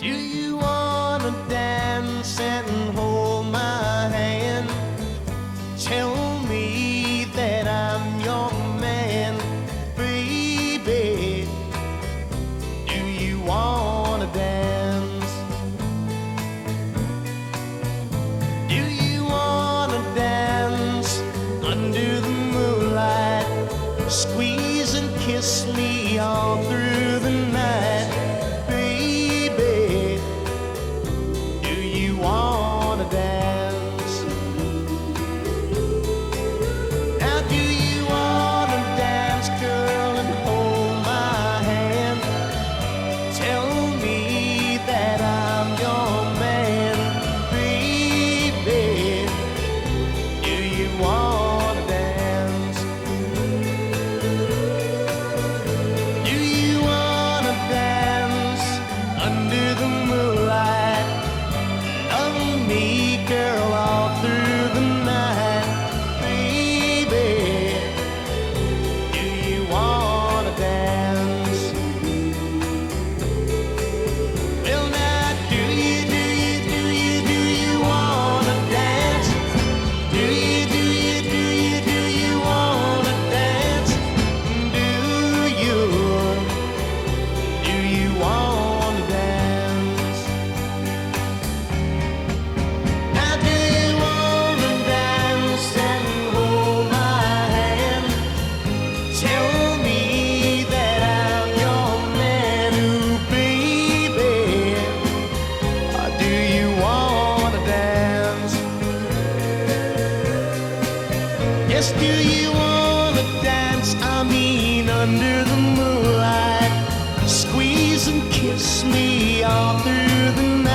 Do you wanna dance and hold my hand? Tell me that I'm your man, baby. Do you wanna dance? Do you wanna dance under the moonlight? Squeeze and kiss me all through Yes, do you wanna dance? I mean, under the moonlight, squeeze and kiss me all through the night.